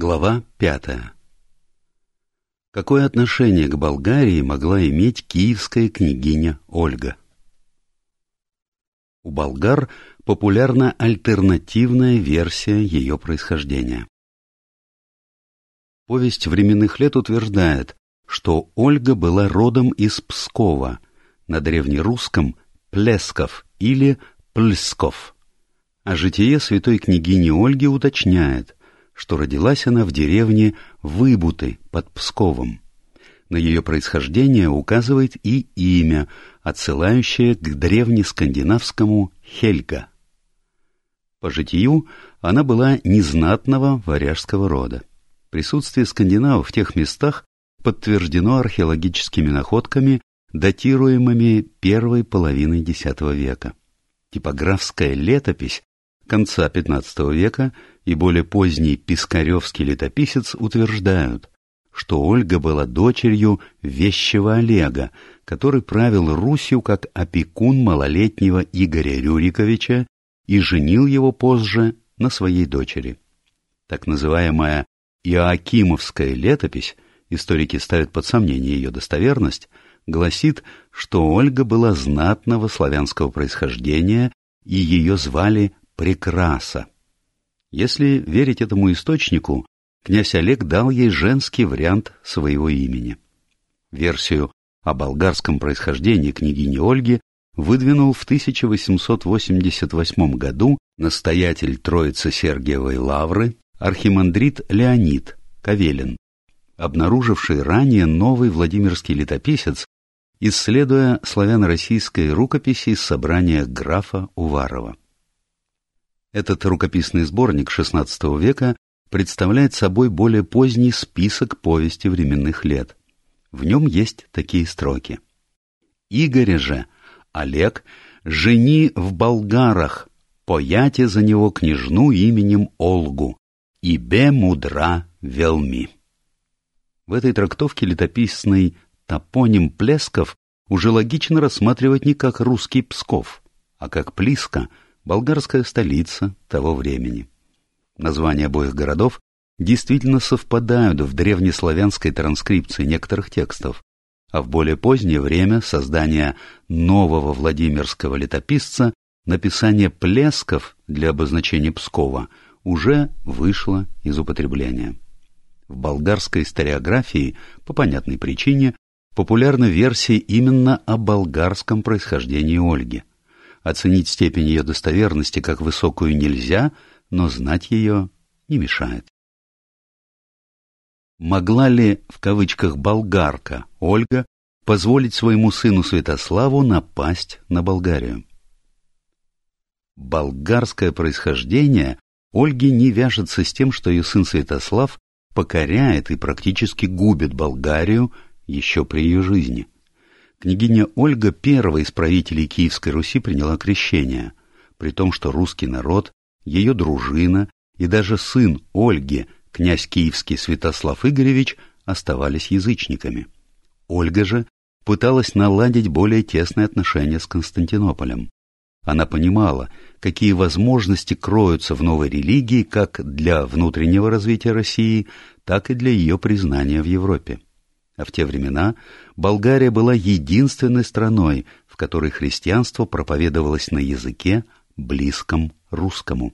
Глава пятая Какое отношение к Болгарии могла иметь киевская княгиня Ольга? У болгар популярна альтернативная версия ее происхождения. Повесть временных лет утверждает, что Ольга была родом из Пскова, на древнерусском Плесков или Плсков. А житие святой княгини Ольги уточняет, что родилась она в деревне Выбуты под Псковом. На ее происхождение указывает и имя, отсылающее к древнескандинавскому Хельга. По житию она была незнатного варяжского рода. Присутствие скандинавов в тех местах подтверждено археологическими находками, датируемыми первой половиной X века. Типографская летопись конца XV века и более поздний Пискаревский летописец утверждают, что Ольга была дочерью вещего Олега, который правил Русью как опекун малолетнего Игоря Рюриковича и женил его позже на своей дочери. Так называемая Иоакимовская летопись, историки ставят под сомнение ее достоверность, гласит, что Ольга была знатного славянского происхождения и ее звали Прекраса. Если верить этому источнику, князь Олег дал ей женский вариант своего имени. Версию о болгарском происхождении княгини Ольги выдвинул в 1888 году настоятель Троицы Сергиевой Лавры архимандрит Леонид Кавелин, обнаруживший ранее новый Владимирский летописец, исследуя славяно-российской рукописи собрания графа Уварова. Этот рукописный сборник XVI века представляет собой более поздний список повести временных лет. В нем есть такие строки. «Игоря же, Олег, жени в болгарах, пояте за него княжну именем Олгу, и бе мудра велми». В этой трактовке летописный топоним Плесков уже логично рассматривать не как русский Псков, а как Плиска – болгарская столица того времени. Названия обоих городов действительно совпадают в древнеславянской транскрипции некоторых текстов, а в более позднее время создания нового Владимирского летописца написание «плесков» для обозначения Пскова уже вышло из употребления. В болгарской историографии, по понятной причине, популярна версия именно о болгарском происхождении Ольги. Оценить степень ее достоверности как высокую нельзя, но знать ее не мешает. Могла ли, в кавычках, болгарка Ольга позволить своему сыну Святославу напасть на Болгарию? Болгарское происхождение Ольги не вяжется с тем, что ее сын Святослав покоряет и практически губит Болгарию еще при ее жизни – Княгиня Ольга, первая из правителей Киевской Руси, приняла крещение, при том, что русский народ, ее дружина и даже сын Ольги, князь киевский Святослав Игоревич, оставались язычниками. Ольга же пыталась наладить более тесные отношения с Константинополем. Она понимала, какие возможности кроются в новой религии как для внутреннего развития России, так и для ее признания в Европе. А в те времена Болгария была единственной страной, в которой христианство проповедовалось на языке, близком русскому.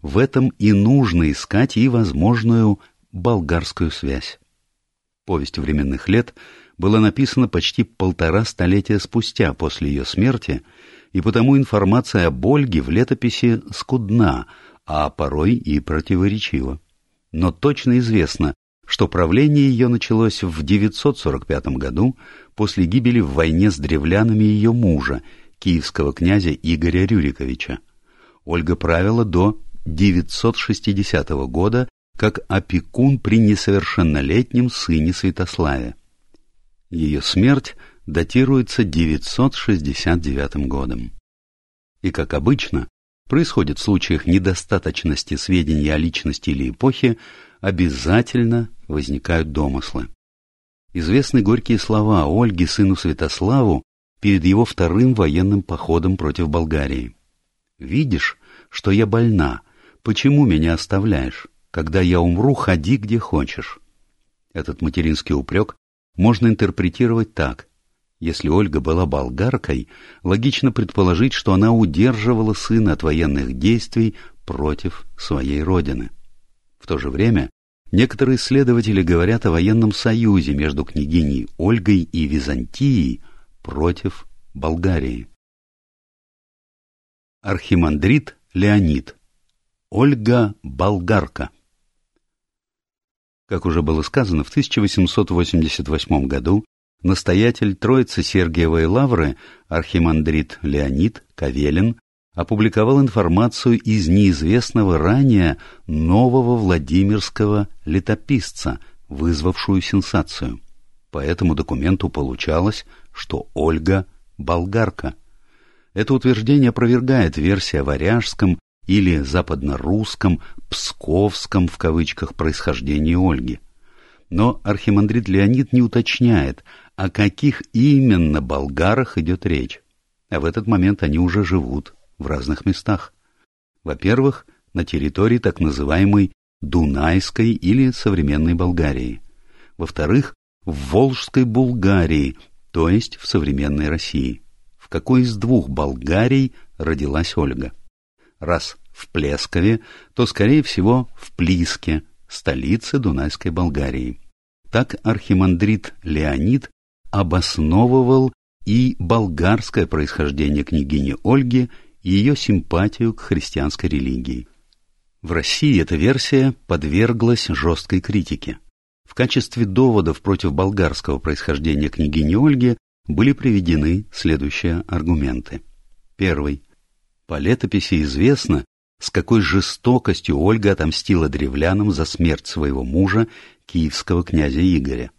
В этом и нужно искать и возможную болгарскую связь. Повесть временных лет была написана почти полтора столетия спустя после ее смерти, и потому информация об Ольге в летописи скудна, а порой и противоречива. Но точно известно, что правление ее началось в 945 году после гибели в войне с древлянами ее мужа, киевского князя Игоря Рюриковича. Ольга правила до 960 года как опекун при несовершеннолетнем сыне Святославе. Ее смерть датируется 969 годом. И, как обычно, происходит в случаях недостаточности сведений о личности или эпохе, обязательно возникают домыслы. Известны горькие слова Ольги сыну Святославу перед его вторым военным походом против Болгарии. «Видишь, что я больна, почему меня оставляешь? когда я умру, ходи где хочешь. Этот материнский упрек можно интерпретировать так. Если Ольга была болгаркой, логично предположить, что она удерживала сына от военных действий против своей родины. В то же время некоторые исследователи говорят о военном союзе между княгиней Ольгой и Византией против Болгарии. Архимандрит Леонид Ольга Болгарка Как уже было сказано, в 1888 году настоятель Троицы Сергиевой Лавры архимандрит Леонид Кавелин опубликовал информацию из неизвестного ранее нового Владимирского летописца, вызвавшую сенсацию. По этому документу получалось, что Ольга – болгарка. Это утверждение опровергает версия о варяжском или западно-русском, псковском в кавычках происхождении Ольги. Но архимандрит Леонид не уточняет, о каких именно болгарах идет речь. А в этот момент они уже живут в разных местах. Во-первых, на территории так называемой Дунайской или современной Болгарии. Во-вторых, в Волжской Булгарии, то есть в современной России. В какой из двух Болгарий родилась Ольга? Раз в Плескове, то, скорее всего, в Плиске, столице Дунайской Болгарии. Так архимандрит Леонид обосновывал и болгарское происхождение княгини Ольги и ее симпатию к христианской религии. В России эта версия подверглась жесткой критике. В качестве доводов против болгарского происхождения княгини Ольги были приведены следующие аргументы. Первый. По летописи известно, с какой жестокостью Ольга отомстила древлянам за смерть своего мужа, киевского князя Игоря.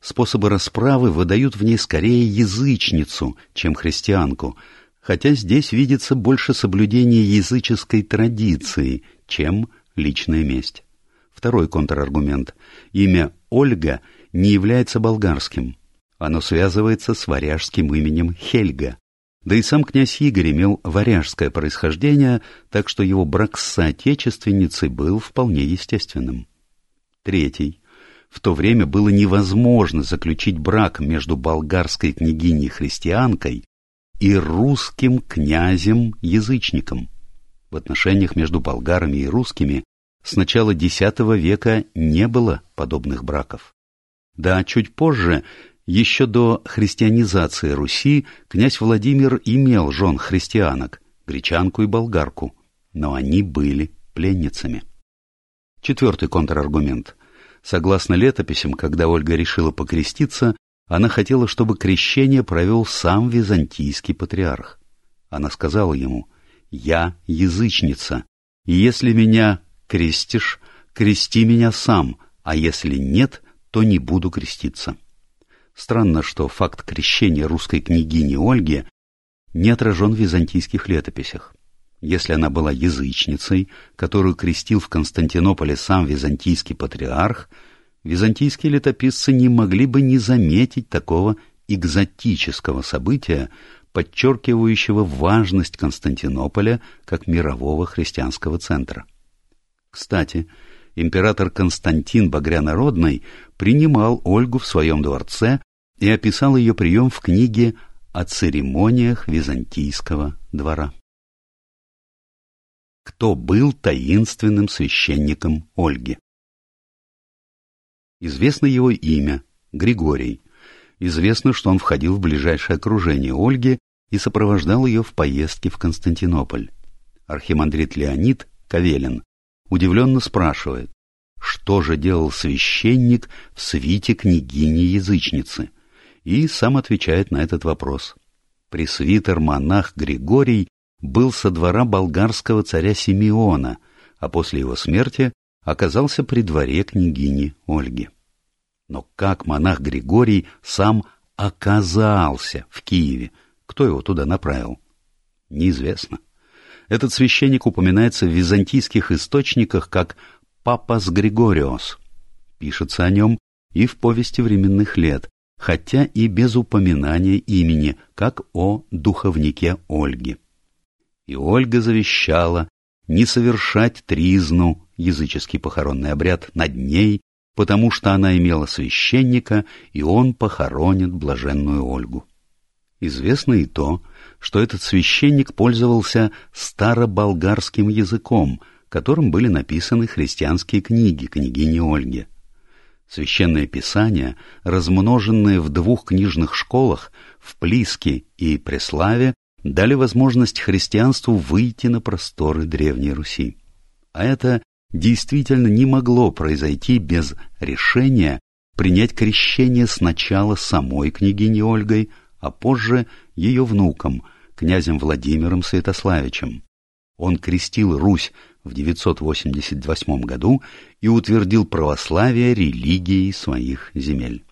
Способы расправы выдают в ней скорее язычницу, чем христианку, хотя здесь видится больше соблюдение языческой традиции, чем личная месть. Второй контраргумент. Имя Ольга не является болгарским. Оно связывается с варяжским именем Хельга. Да и сам князь Игорь имел варяжское происхождение, так что его брак с соотечественницей был вполне естественным. Третий. В то время было невозможно заключить брак между болгарской княгиней-христианкой и русским князем-язычником. В отношениях между болгарами и русскими с начала X века не было подобных браков. Да, чуть позже, еще до христианизации Руси, князь Владимир имел жен христианок, гречанку и болгарку, но они были пленницами. Четвертый контраргумент. Согласно летописям, когда Ольга решила покреститься, она хотела, чтобы крещение провел сам византийский патриарх. Она сказала ему, «Я язычница, и если меня крестишь, крести меня сам, а если нет, то не буду креститься. Странно, что факт крещения русской княгини Ольги не отражен в византийских летописях. Если она была язычницей, которую крестил в Константинополе сам византийский патриарх, византийские летописцы не могли бы не заметить такого экзотического события, подчеркивающего важность Константинополя как мирового христианского центра. Кстати, император Константин Багрянародный принимал Ольгу в своем дворце и описал ее прием в книге о церемониях византийского двора. Кто был таинственным священником Ольги? Известно его имя – Григорий. Известно, что он входил в ближайшее окружение Ольги и сопровождал ее в поездке в Константинополь. Архимандрит Леонид Кавелин удивленно спрашивает, что же делал священник в свите княгини-язычницы, и сам отвечает на этот вопрос. Пресвитер-монах Григорий был со двора болгарского царя Симеона, а после его смерти оказался при дворе княгини Ольги. Но как монах Григорий сам оказался в Киеве? Кто его туда направил? Неизвестно. Этот священник упоминается в византийских источниках как «Папас Григориос». Пишется о нем и в повести временных лет, хотя и без упоминания имени, как о духовнике Ольги. И Ольга завещала не совершать тризну, языческий похоронный обряд, над ней, потому что она имела священника, и он похоронит блаженную Ольгу. Известно и то, что этот священник пользовался староболгарским языком, которым были написаны христианские книги княгини Ольги. Священное Писание, размноженное в двух книжных школах, в Плиске и Преславе, дали возможность христианству выйти на просторы Древней Руси. А это действительно не могло произойти без решения принять крещение сначала самой княгини Ольгой, а позже ее внуком, князем Владимиром Святославичем. Он крестил Русь в 988 году и утвердил православие религией своих земель.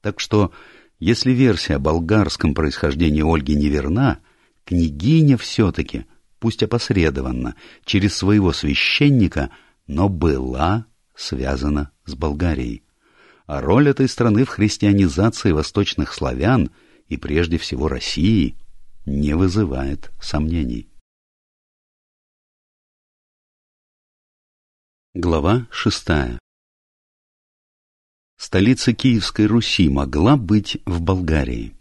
Так что, если версия о болгарском происхождении Ольги неверна, княгиня все-таки, пусть опосредованно, через своего священника, но была связана с Болгарией. А роль этой страны в христианизации восточных славян и прежде всего России не вызывает сомнений. Глава шестая Столица Киевской Руси могла быть в Болгарии.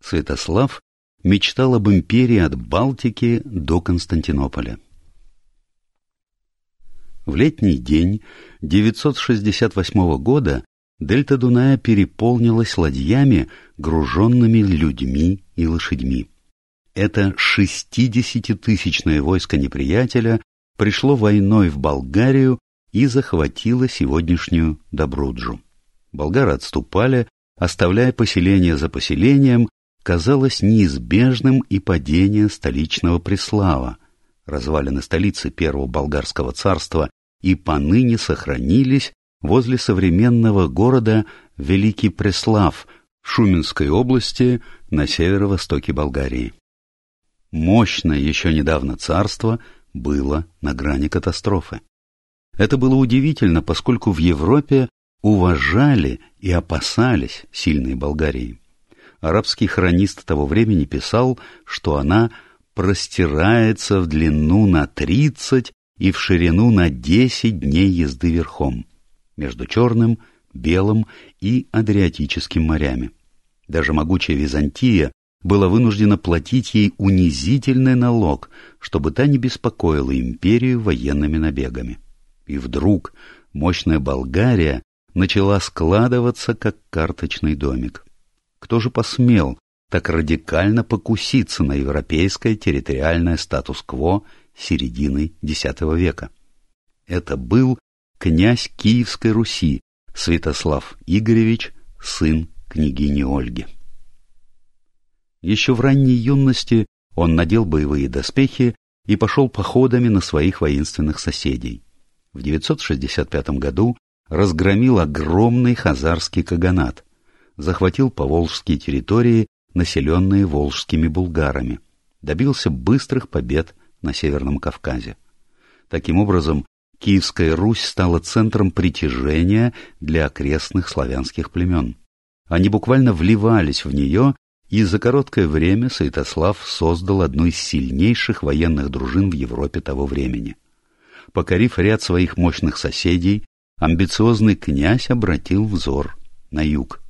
Святослав мечтал об империи от Балтики до Константинополя. В летний день 968 года дельта Дуная переполнилась ладьями, груженными людьми и лошадьми. Это шестидесятитысячное войско неприятеля пришло войной в Болгарию и захватило сегодняшнюю Добруджу. Болгары отступали, оставляя поселение за поселением, казалось неизбежным и падение столичного Преслава. Развалины столицы Первого Болгарского царства и поныне сохранились возле современного города Великий Преслав в Шуменской области на северо-востоке Болгарии. Мощное еще недавно царство – было на грани катастрофы. Это было удивительно, поскольку в Европе уважали и опасались сильной Болгарии. Арабский хронист того времени писал, что она простирается в длину на тридцать и в ширину на десять дней езды верхом, между Черным, Белым и Адриатическим морями. Даже могучая Византия была вынуждена платить ей унизительный налог, чтобы та не беспокоила империю военными набегами. И вдруг мощная Болгария начала складываться, как карточный домик. Кто же посмел так радикально покуситься на европейское территориальное статус-кво середины X века? Это был князь Киевской Руси Святослав Игоревич, сын княгини Ольги. Еще в ранней юности он надел боевые доспехи и пошел походами на своих воинственных соседей. В 965 году разгромил огромный хазарский каганат, захватил поволжские территории, населенные волжскими булгарами, добился быстрых побед на Северном Кавказе. Таким образом, Киевская Русь стала центром притяжения для окрестных славянских племен. Они буквально вливались в нее и за короткое время Святослав создал одну из сильнейших военных дружин в Европе того времени. Покорив ряд своих мощных соседей, амбициозный князь обратил взор на юг.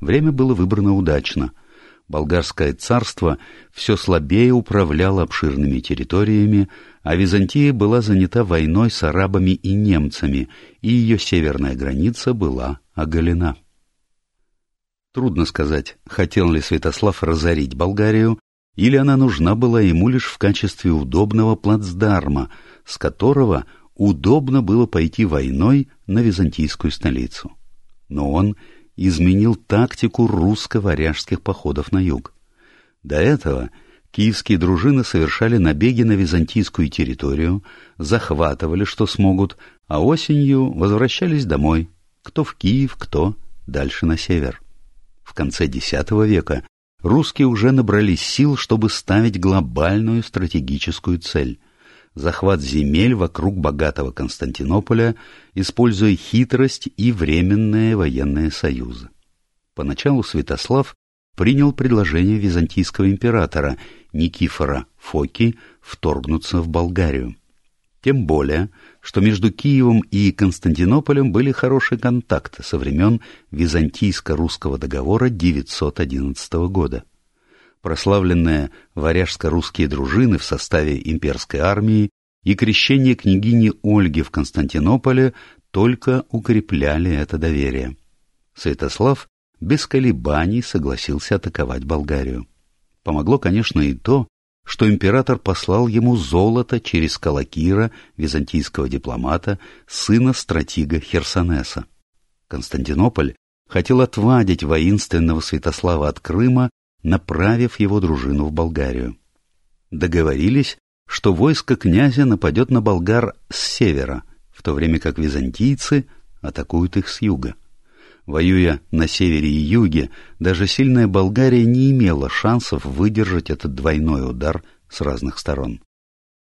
Время было выбрано удачно. Болгарское царство все слабее управляло обширными территориями, а Византия была занята войной с арабами и немцами, и ее северная граница была оголена. Трудно сказать, хотел ли Святослав разорить Болгарию, или она нужна была ему лишь в качестве удобного плацдарма, с которого удобно было пойти войной на византийскую столицу. Но он изменил тактику русско-варяжских походов на юг. До этого киевские дружины совершали набеги на византийскую территорию, захватывали, что смогут, а осенью возвращались домой, кто в Киев, кто дальше на север. В конце X века русские уже набрались сил, чтобы ставить глобальную стратегическую цель – захват земель вокруг богатого Константинополя, используя хитрость и временные военные союзы. Поначалу Святослав принял предложение византийского императора Никифора Фоки вторгнуться в Болгарию. Тем более, что между Киевом и Константинополем были хорошие контакты со времен Византийско-русского договора 911 года. Прославленные варяжско-русские дружины в составе имперской армии и крещение княгини Ольги в Константинополе только укрепляли это доверие. Святослав без колебаний согласился атаковать Болгарию. Помогло, конечно, и то, что император послал ему золото через Калакира, византийского дипломата, сына стратега Херсонеса. Константинополь хотел отвадить воинственного Святослава от Крыма, направив его дружину в Болгарию. Договорились, что войско князя нападет на болгар с севера, в то время как византийцы атакуют их с юга. Воюя на севере и юге, даже сильная Болгария не имела шансов выдержать этот двойной удар с разных сторон.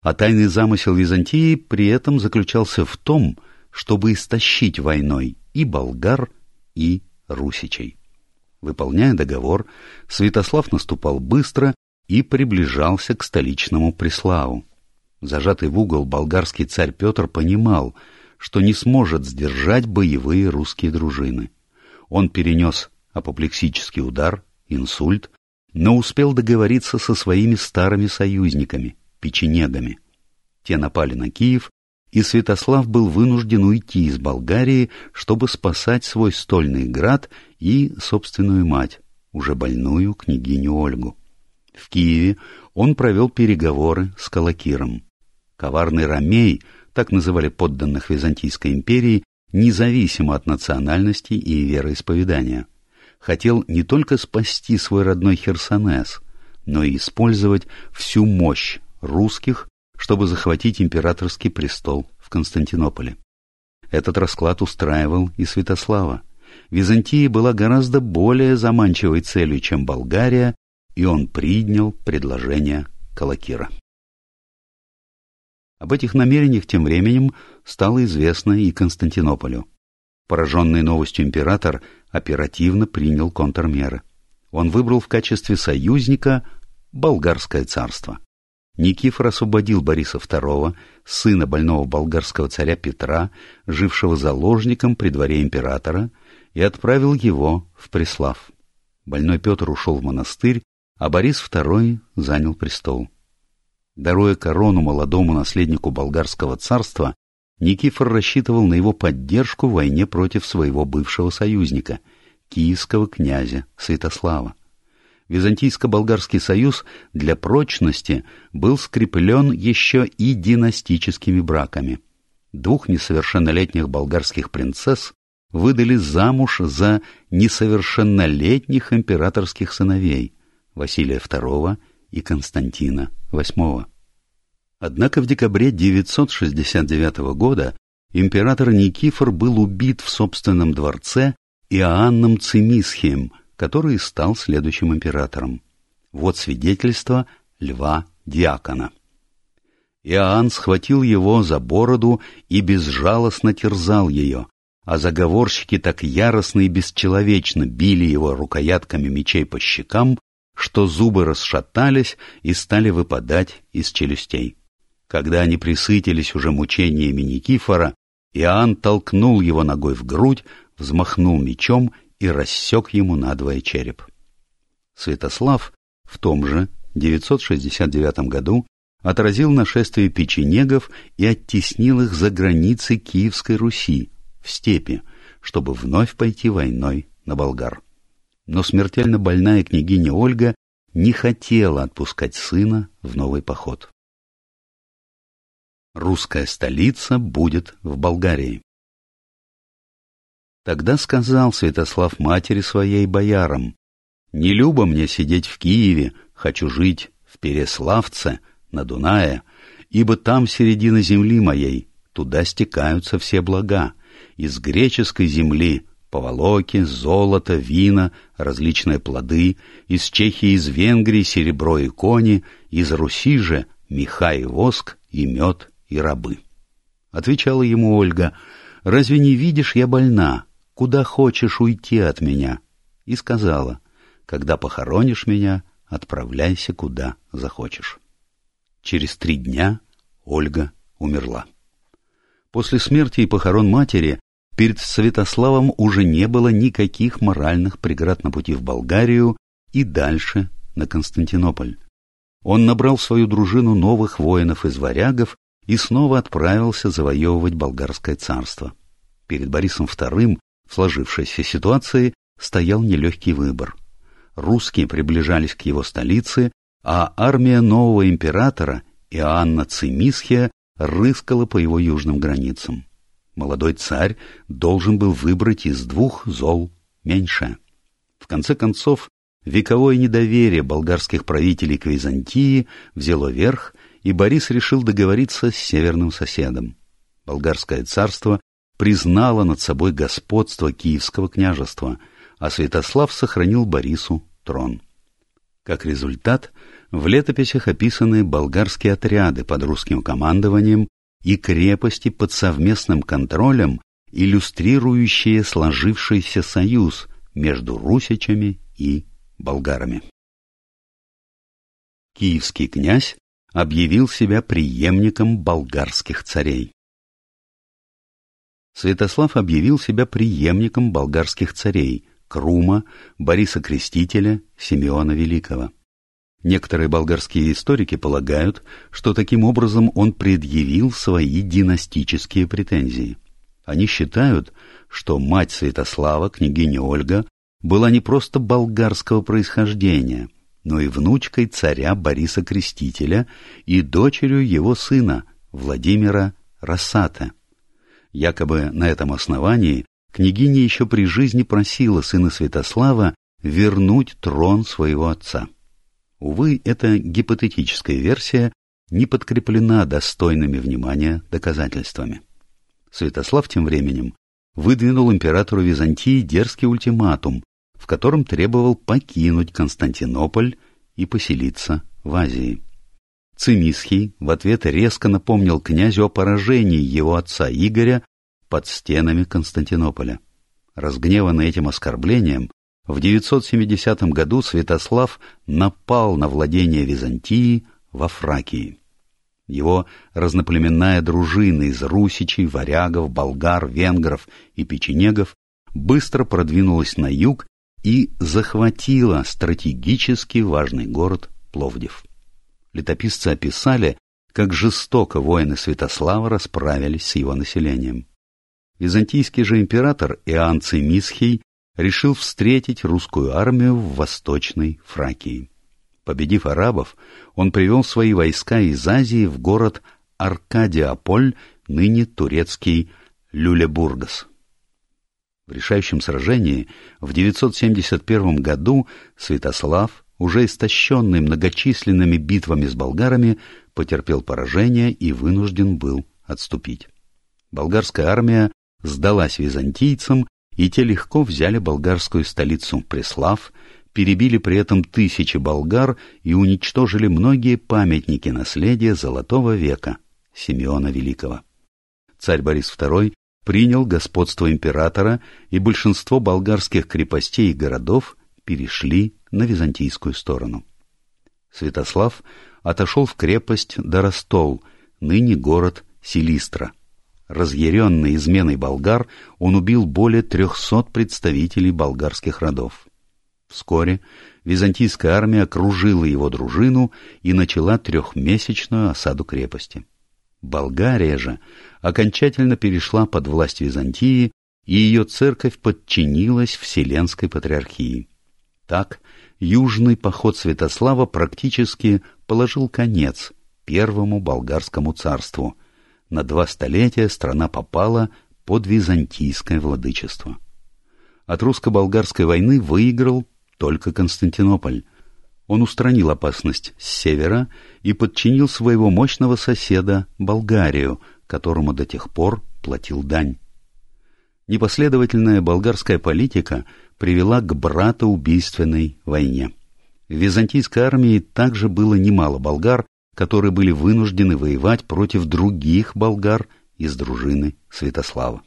А тайный замысел Византии при этом заключался в том, чтобы истощить войной и болгар, и русичей. Выполняя договор, Святослав наступал быстро и приближался к столичному Преславу. Зажатый в угол болгарский царь Петр понимал, что не сможет сдержать боевые русские дружины. Он перенес апоплексический удар, инсульт, но успел договориться со своими старыми союзниками, печенегами. Те напали на Киев, и Святослав был вынужден уйти из Болгарии, чтобы спасать свой стольный град и собственную мать, уже больную княгиню Ольгу. В Киеве он провел переговоры с Калакиром. Коварный Ромей, так называли подданных Византийской империи, независимо от национальности и вероисповедания. Хотел не только спасти свой родной Херсонес, но и использовать всю мощь русских, чтобы захватить императорский престол в Константинополе. Этот расклад устраивал и Святослава. Византия была гораздо более заманчивой целью, чем Болгария, и он принял предложение Калакира. Об этих намерениях тем временем стало известно и Константинополю. Пораженный новостью император оперативно принял контрмеры. Он выбрал в качестве союзника Болгарское царство. Никифор освободил Бориса II, сына больного болгарского царя Петра, жившего заложником при дворе императора, и отправил его в Преслав. Больной Петр ушел в монастырь, а Борис II занял престол. Даруя корону молодому наследнику болгарского царства, Никифор рассчитывал на его поддержку в войне против своего бывшего союзника, киевского князя Святослава. Византийско-болгарский союз для прочности был скреплен еще и династическими браками. Двух несовершеннолетних болгарских принцесс выдали замуж за несовершеннолетних императорских сыновей Василия II и Константина VIII. Однако в декабре 969 года император Никифор был убит в собственном дворце Иоанном Цимисхием, который стал следующим императором. Вот свидетельство Льва Диакона. Иоанн схватил его за бороду и безжалостно терзал ее, а заговорщики так яростно и бесчеловечно били его рукоятками мечей по щекам, что зубы расшатались и стали выпадать из челюстей. Когда они присытились уже мучениями Никифора, Иоанн толкнул его ногой в грудь, взмахнул мечом и рассек ему надвое череп. Святослав в том же 969 году отразил нашествие печенегов и оттеснил их за границы Киевской Руси, в степи, чтобы вновь пойти войной на болгар но смертельно больная княгиня Ольга не хотела отпускать сына в новый поход. Русская столица будет в Болгарии. Тогда сказал Святослав матери своей боярам, «Не любо мне сидеть в Киеве, хочу жить в Переславце, на Дунае, ибо там середина земли моей, туда стекаются все блага, из греческой земли поволоки, золото, вина, различные плоды, из Чехии из Венгрии серебро и кони, из Руси же меха и воск, и мед, и рабы. Отвечала ему Ольга, «Разве не видишь, я больна? Куда хочешь уйти от меня?» И сказала, Когда похоронишь меня, отправляйся куда захочешь. Через три дня Ольга умерла. После смерти и похорон матери перед Святославом уже не было никаких моральных преград на пути в Болгарию и дальше на Константинополь. Он набрал в свою дружину новых воинов из варягов и снова отправился завоевывать болгарское царство. Перед Борисом II в сложившейся ситуации стоял нелегкий выбор. Русские приближались к его столице, а армия нового императора Иоанна Цимисхия рыскала по его южным границам. Молодой царь должен был выбрать из двух зол меньшее. В конце концов, вековое недоверие болгарских правителей к Византии взяло верх, и Борис решил договориться с северным соседом. Болгарское царство признало над собой господство Киевского княжества, а Святослав сохранил Борису трон. Как результат, в летописях описаны болгарские отряды под русским командованием и крепости под совместным контролем, иллюстрирующие сложившийся союз между русичами и болгарами. Киевский князь объявил себя преемником болгарских царей. Святослав объявил себя преемником болгарских царей Крума, Бориса Крестителя, Симеона Великого. Некоторые болгарские историки полагают, что таким образом он предъявил свои династические претензии. Они считают, что мать Святослава, княгиня Ольга, была не просто болгарского происхождения, но и внучкой царя Бориса Крестителя и дочерью его сына Владимира Рассата. Якобы на этом основании княгиня еще при жизни просила сына Святослава вернуть трон своего отца. Увы, эта гипотетическая версия не подкреплена достойными внимания доказательствами. Святослав тем временем выдвинул императору Византии дерзкий ультиматум, в котором требовал покинуть Константинополь и поселиться в Азии. Цимисхий в ответ резко напомнил князю о поражении его отца Игоря под стенами Константинополя. Разгневанный этим оскорблением, в 970 году Святослав напал на владение Византии во Фракии. Его разноплеменная дружина из русичей, варягов, болгар, венгров и печенегов быстро продвинулась на юг и захватила стратегически важный город Пловдив. Летописцы описали, как жестоко воины Святослава расправились с его населением. Византийский же император Иоанн Цимисхий решил встретить русскую армию в Восточной Фракии. Победив арабов, он привел свои войска из Азии в город Аркадиополь, ныне турецкий Люлебургас. В решающем сражении в 971 году Святослав, уже истощенный многочисленными битвами с болгарами, потерпел поражение и вынужден был отступить. Болгарская армия сдалась византийцам и те легко взяли болгарскую столицу Преслав, перебили при этом тысячи болгар и уничтожили многие памятники наследия Золотого века Симеона Великого. Царь Борис II принял господство императора, и большинство болгарских крепостей и городов перешли на византийскую сторону. Святослав отошел в крепость Доростол, ныне город Силистра – Разъяренный изменой болгар, он убил более трехсот представителей болгарских родов. Вскоре византийская армия окружила его дружину и начала трехмесячную осаду крепости. Болгария же окончательно перешла под власть Византии, и ее церковь подчинилась Вселенской Патриархии. Так, южный поход Святослава практически положил конец первому болгарскому царству – на два столетия страна попала под византийское владычество. От русско-болгарской войны выиграл только Константинополь. Он устранил опасность с севера и подчинил своего мощного соседа Болгарию, которому до тех пор платил дань. Непоследовательная болгарская политика привела к братоубийственной войне. В византийской армии также было немало болгар, которые были вынуждены воевать против других болгар из дружины Святослава.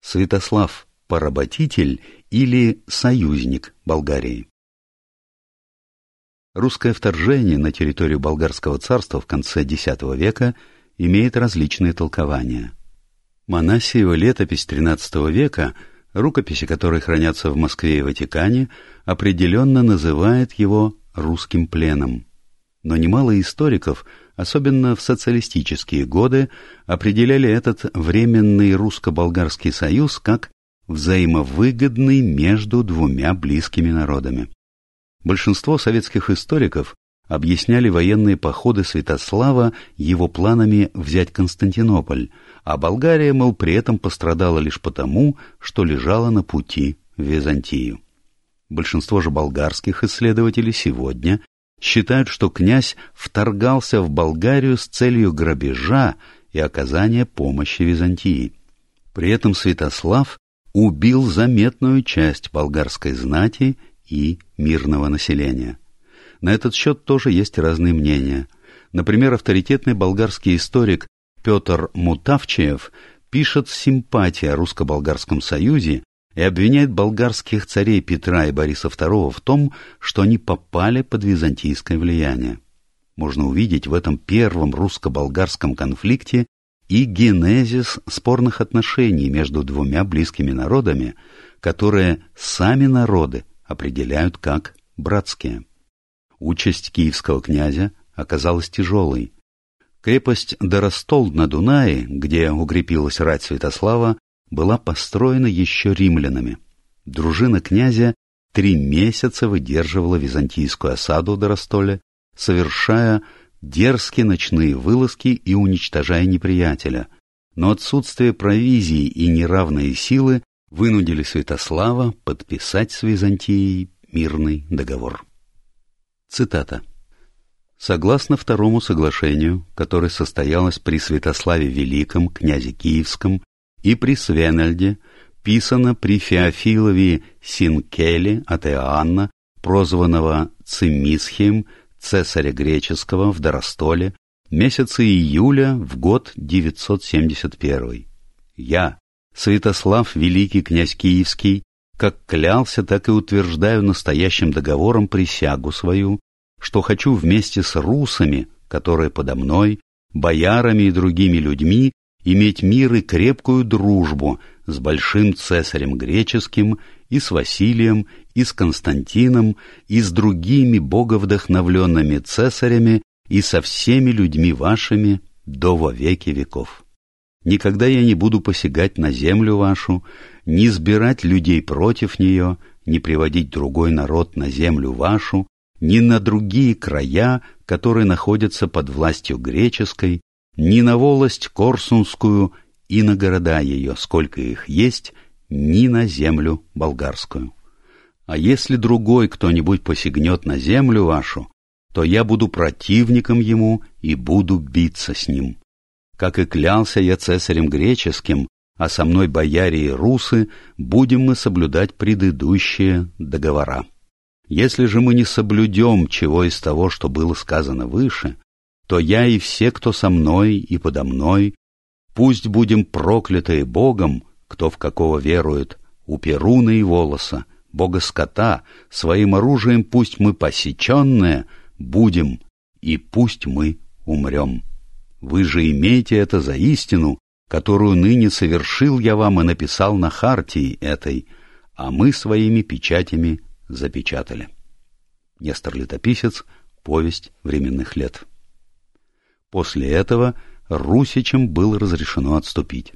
Святослав поработитель или союзник Болгарии. Русское вторжение на территорию болгарского царства в конце X века имеет различные толкования. Монасиева летопись XIII века, рукописи которой хранятся в Москве и Ватикане, определенно называет его русским пленом. Но немало историков, особенно в социалистические годы, определяли этот временный русско-болгарский союз как взаимовыгодный между двумя близкими народами. Большинство советских историков объясняли военные походы Святослава его планами взять Константинополь, а Болгария, мол, при этом пострадала лишь потому, что лежала на пути в Византию. Большинство же болгарских исследователей сегодня считают, что князь вторгался в Болгарию с целью грабежа и оказания помощи Византии. При этом Святослав убил заметную часть болгарской знати и мирного населения. На этот счет тоже есть разные мнения. Например, авторитетный болгарский историк Петр Мутавчиев пишет симпатии о русско-болгарском союзе и обвиняет болгарских царей Петра и Бориса II в том, что они попали под византийское влияние. Можно увидеть в этом первом русско-болгарском конфликте и генезис спорных отношений между двумя близкими народами, которые сами народы определяют как братские. Участь киевского князя оказалась тяжелой. Крепость Доростол на Дунае, где укрепилась рать Святослава, была построена еще римлянами. Дружина князя три месяца выдерживала византийскую осаду Доростоле, совершая дерзкие ночные вылазки и уничтожая неприятеля, но отсутствие провизии и неравные силы вынудили Святослава подписать с Византией мирный договор. Цитата. Согласно второму соглашению, которое состоялось при Святославе Великом, князе Киевском, и при Свенельде, писано при Феофилове Синкеле от Иоанна, прозванного Цимисхием, цесаря греческого в Доростоле, месяце июля в год 971. Я, Святослав, великий князь Киевский, как клялся, так и утверждаю настоящим договором присягу свою, что хочу вместе с русами, которые подо мной, боярами и другими людьми, иметь мир и крепкую дружбу с большим цесарем греческим и с Василием, и с Константином, и с другими боговдохновленными цесарями, и со всеми людьми вашими до во веки веков. Никогда я не буду посягать на землю вашу, не сбирать людей против нее, не приводить другой народ на землю вашу, ни на другие края, которые находятся под властью греческой, ни на волость Корсунскую и на города ее, сколько их есть, ни на землю болгарскую. А если другой кто-нибудь посягнет на землю вашу, то я буду противником ему и буду биться с ним. Как и клялся я цесарем греческим, а со мной бояре и русы, будем мы соблюдать предыдущие договора. Если же мы не соблюдем чего из того, что было сказано выше, то я и все, кто со мной и подо мной, пусть будем проклятые Богом, кто в какого верует, у Перуна и Волоса, Бога скота, своим оружием пусть мы посеченные будем, и пусть мы умрем. Вы же имейте это за истину, которую ныне совершил я вам и написал на хартии этой, а мы своими печатями запечатали. Нестор Летописец. Повесть временных лет. После этого Русичам было разрешено отступить.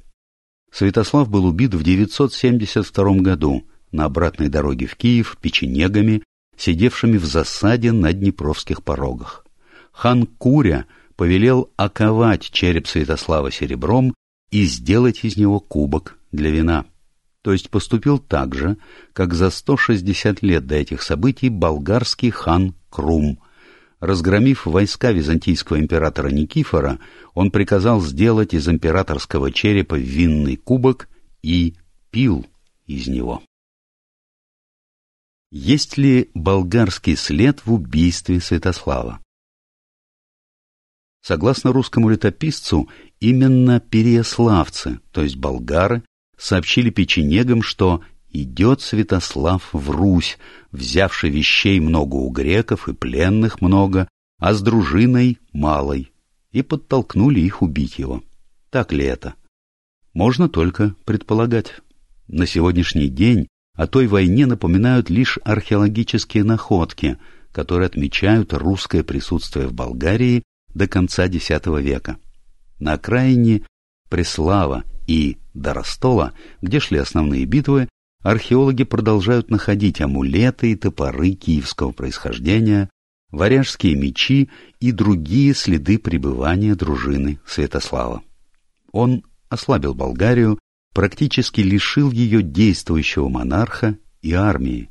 Святослав был убит в 972 году на обратной дороге в Киев печенегами, сидевшими в засаде на Днепровских порогах. Хан Куря — повелел оковать череп Святослава серебром и сделать из него кубок для вина. То есть поступил так же, как за 160 лет до этих событий болгарский хан Крум. Разгромив войска византийского императора Никифора, он приказал сделать из императорского черепа винный кубок и пил из него. Есть ли болгарский след в убийстве Святослава? Согласно русскому летописцу, именно переяславцы, то есть болгары, сообщили печенегам, что идет Святослав в Русь, взявший вещей много у греков и пленных много, а с дружиной малой, и подтолкнули их убить его. Так ли это? Можно только предполагать. На сегодняшний день о той войне напоминают лишь археологические находки, которые отмечают русское присутствие в Болгарии до конца X века. На окраине Преслава и Доростола, где шли основные битвы, археологи продолжают находить амулеты и топоры киевского происхождения, варяжские мечи и другие следы пребывания дружины Святослава. Он ослабил Болгарию, практически лишил ее действующего монарха и армии.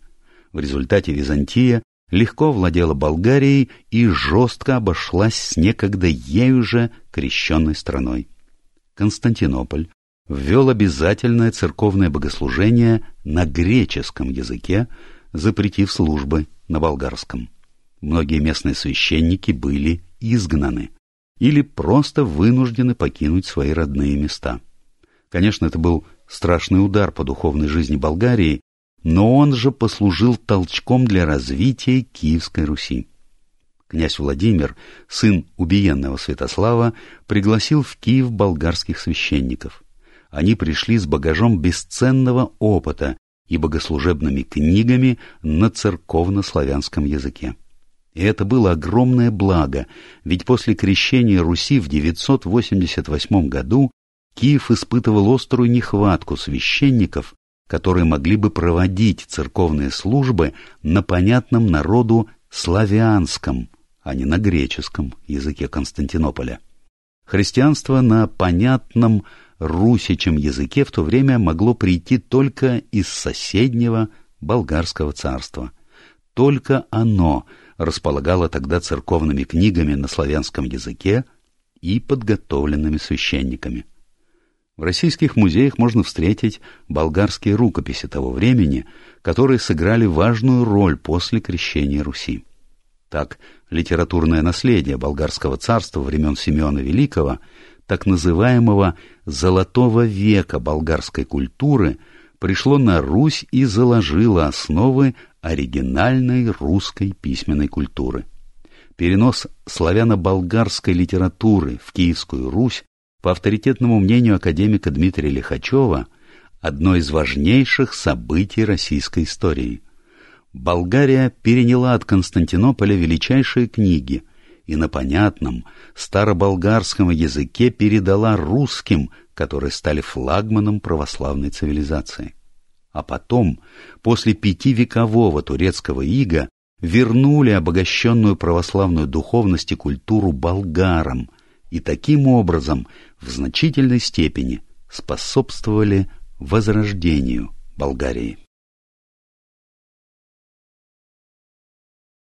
В результате Византия легко владела Болгарией и жестко обошлась с некогда ею же крещенной страной. Константинополь ввел обязательное церковное богослужение на греческом языке, запретив службы на болгарском. Многие местные священники были изгнаны или просто вынуждены покинуть свои родные места. Конечно, это был страшный удар по духовной жизни Болгарии, но он же послужил толчком для развития Киевской Руси. Князь Владимир, сын убиенного Святослава, пригласил в Киев болгарских священников. Они пришли с багажом бесценного опыта и богослужебными книгами на церковно-славянском языке. И это было огромное благо, ведь после крещения Руси в 988 году Киев испытывал острую нехватку священников, которые могли бы проводить церковные службы на понятном народу славянском, а не на греческом языке Константинополя. Христианство на понятном русичем языке в то время могло прийти только из соседнего болгарского царства. Только оно располагало тогда церковными книгами на славянском языке и подготовленными священниками. В российских музеях можно встретить болгарские рукописи того времени, которые сыграли важную роль после крещения Руси. Так, литературное наследие болгарского царства времен Симеона Великого, так называемого «золотого века болгарской культуры», пришло на Русь и заложило основы оригинальной русской письменной культуры. Перенос славяно-болгарской литературы в Киевскую Русь по авторитетному мнению академика Дмитрия Лихачева, одно из важнейших событий российской истории. Болгария переняла от Константинополя величайшие книги и на понятном староболгарском языке передала русским, которые стали флагманом православной цивилизации. А потом, после пятивекового турецкого ига, вернули обогащенную православную духовность и культуру болгарам и таким образом в значительной степени способствовали возрождению Болгарии.